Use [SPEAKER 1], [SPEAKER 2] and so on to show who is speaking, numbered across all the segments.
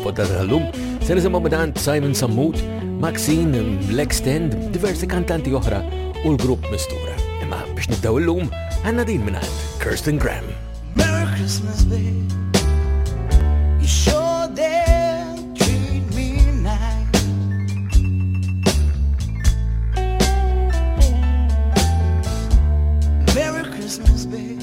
[SPEAKER 1] Poddata tal-lum, se nisimgħu minn Simon Sammut, Maxine, Black Stand, diversi kantanti oħra u l-grupp Mistura. Imma biex nibdew illum, għandna din minn Kirsten Graham.
[SPEAKER 2] Merry Christmas, babe. You sure did treat me nice. Merry Christmas, babe.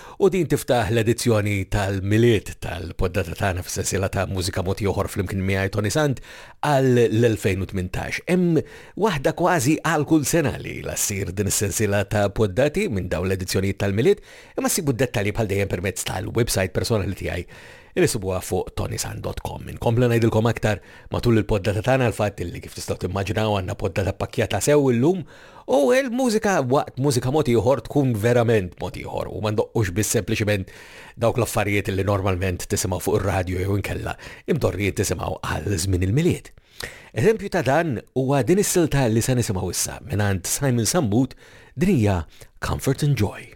[SPEAKER 1] U din tiftaħ l-edizzjoni tal-Milied tal-poddata tagħna fis-sensiela ta' Mużika Mod Ieħor flimkien miegħi Toni Sant għal l-2018. Hemm waħda kważi għal kull sena li la ssir din is-sensiela ta' poddati minn dawn l-edizzjonijiet tal-Milied, imma ssibu d-dettalji bħal dejjem permezz tal-websajt personali tiegħi li sibuha fuq tonisan.com. Inkompli ngħidilkom aktar matul il-poddata tagħna l-fatt li kif tistgħu timmaġinaw għandna poddata pakkjata sew illum U l-mużika waqt mużika mod ieħor tkun verament mod ieħor u ma ndoqqux biss sempliċiment dawk l-affarijiet li normalment tisimgħu fuq ir-radju jew inkella imdorrijiet tisimgħu għal żmien il-milied. Eżempju ta' dan huwa din is-silta li se nisimgħu issa mingħand Simon Sammut din hija Comfort and Joy.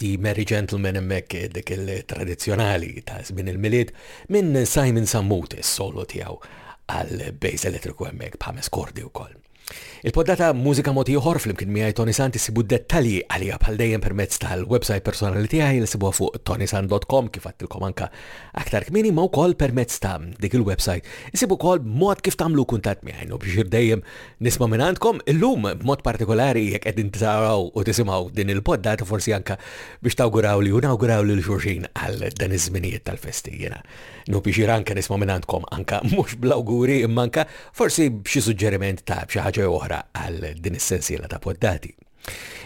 [SPEAKER 3] Hi Merry Gentleman hemmhekk dik il-tradizzjonali ta' żmien il-Milied minn Simon Sammut is-solo tiegħu għal bass elettriku hemmhekk b'ħames kordi wkoll. Il-poddata Mużika Mod Ieħor flimkien miegħi Tony Sant issibu dettalji għaliha bħal dejjem permezz tal-website personali tiegħi li sibuha fuq tonysant.com kif għattilkom anka aktar kmieni ma wkoll permezz ta' dik il-website isibu wkoll mod kif tagħmlu kuntatt miegħi u biex dejjem Nisma' mingħandkom illum b'mod partikolari jekk qegħdin taraw u tisimgħu din il-poddata forsi anke biex tawgurawli u nawguraw lil xulxin għal dan iż-żminijiet tal-festi. Jiena nu pixir anke nisma' mingħandkom anke mhux bl-awguri imma anke forsi b'xi suġġeriment ta' xi ħaġa jew oħra għal din is-sensiela ta' poddati.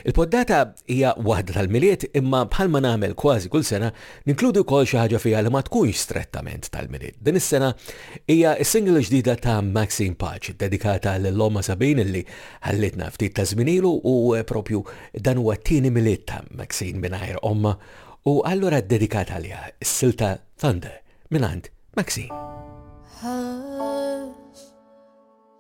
[SPEAKER 3] Il-poddata hija waħda tal-Milied imma bħalma nagħmel kważi kull sena ninkludi wkoll xi ħaġa fiha li ma tkunx strettament tal-Milied. Din is-sena hija s-single ġdida ta' Maxine Paċ dedikata lil omma Sabin illi ħallitna ftit ta' żmien ilu u propju dan huwa t-tieni Milied ta' Maxine mingħajr omma u allura ddedikat għaliha s-silta Thunder mingħand Maxine.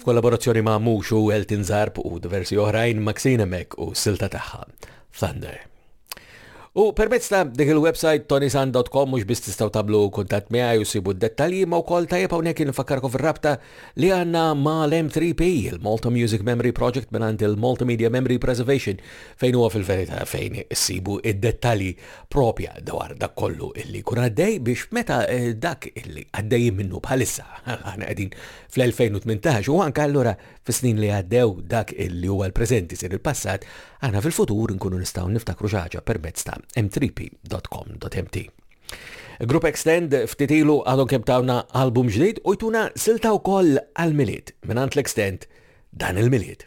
[SPEAKER 1] F'kollaborazzjoni ma' Mhux u Elton Zarb u diversi oħrajn, Maxine hemmhekk u s-silta tagħha Thunder. U permezz ta' dik il-website tonisan.com mhux biss tistgħu tagħmlu kuntatt miegħi u sibu d-dettalji ma wkoll tajjeb hawnhekk infakkarkom fir-rabta li għandna mal-M3P, il-Malta Music Memory Project mingħand il-Malta Media Memory Preservation fejn huwa fil-verità fejn issibu id-dettalji proprja dwar dak kollu illi jkun għaddej biex meta eh, dak illi għaddejjin minnu bħalissa aħna qegħdin fl-2018 u anke allura fis-snin li għaddew dak illi huwa l-preżenti sir il-passat, aħna fil-futur nkunu nistgħu niftakru xi ħaġa permezz ta' m3p.com.mt. Grupp Extend ftitilu għadhom kemm tawna album ġdid u jtuna silta wkoll
[SPEAKER 4] għal-milied minn
[SPEAKER 1] l-Extend dan il-milied.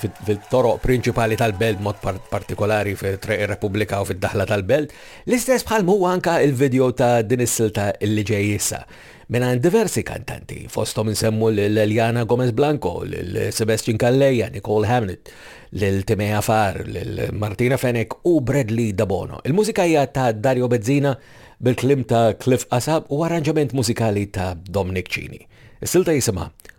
[SPEAKER 1] fit-toroq prinċipali tal-belt b'mod partikolari fi Triq ir-Repubblika u fid-daħla tal-belt, l-istess bħalma huwa anke l-video ta' din is-silta li ġej issa, mingħand diversi kantanti, fosthom insemmu lil Eliana Gomez Blanco, lil Sebastian Calleja, Nicole Hamnett, lil Timea Farr, lil Martina Fenech u Bradley Debono. Il-mużika hija ta' Dario Bezzina bil-kliem ta' Cliff Qasab u arranġament mużikali ta' Dominic Cini. Is-silta
[SPEAKER 5] jisimha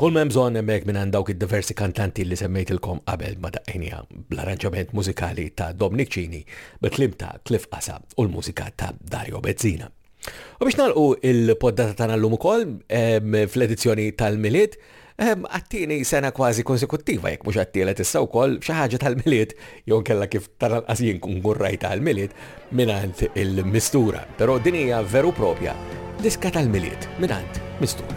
[SPEAKER 5] Kull ma
[SPEAKER 1] bżonn hemmhekk minn dawk id-diversi kantanti li semmejtilkom qabel ma daqqinja bl-arranġament mużikali ta' Dominic Cini, bil-klim ta' Cliff Qasa u l-mużika ta' Dario Bezzina. U biex nalqu il-poddata tagħna llum ukoll fl-edizzjoni tal-Milied, għattini sena kważi konsekuttiva, jekk mhux għattielet issa wkoll xi ħaġa tal-Milied, jew kella kif tal-anqas jien kun rajta għall-Milied mingħand il-Mistura. Però din hija veru propja diska tal-Milied mingħand Mistura.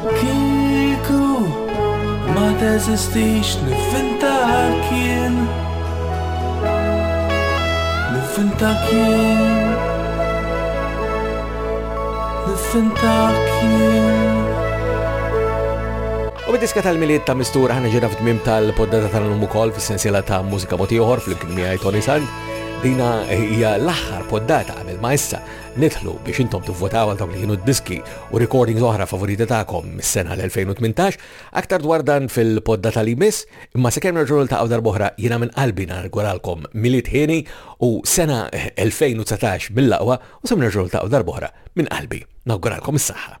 [SPEAKER 6] Kieku ma teżistix niffintak jien Niffintak jien Niffintak jien U
[SPEAKER 1] bid-diska tal-miliet ta' mistura ħana ġena f'dmim tal-poddata tal-lum ukoll fis-sensiela ta' mużika motiħor fl-imkien miegħi Tony Sand. Dina hija l-aħħar poddata qabel ma issa Nidħlu biex intom tivvotaw għal dawk li kienu d-diski u recordings oħra favoriti tagħkom mis-sena l-2018, aktar dwar dan fil-podda tal-imiss, imma sakemm nerġgħu niltaqgħu darb'oħra jiena minn qalbi narguralkom Milied Hieni u sena 2019 mill-aqwa u sakemm nerġgħu niltaqgħu darb'oħra minn qalbi nawguralkom is-saħħa.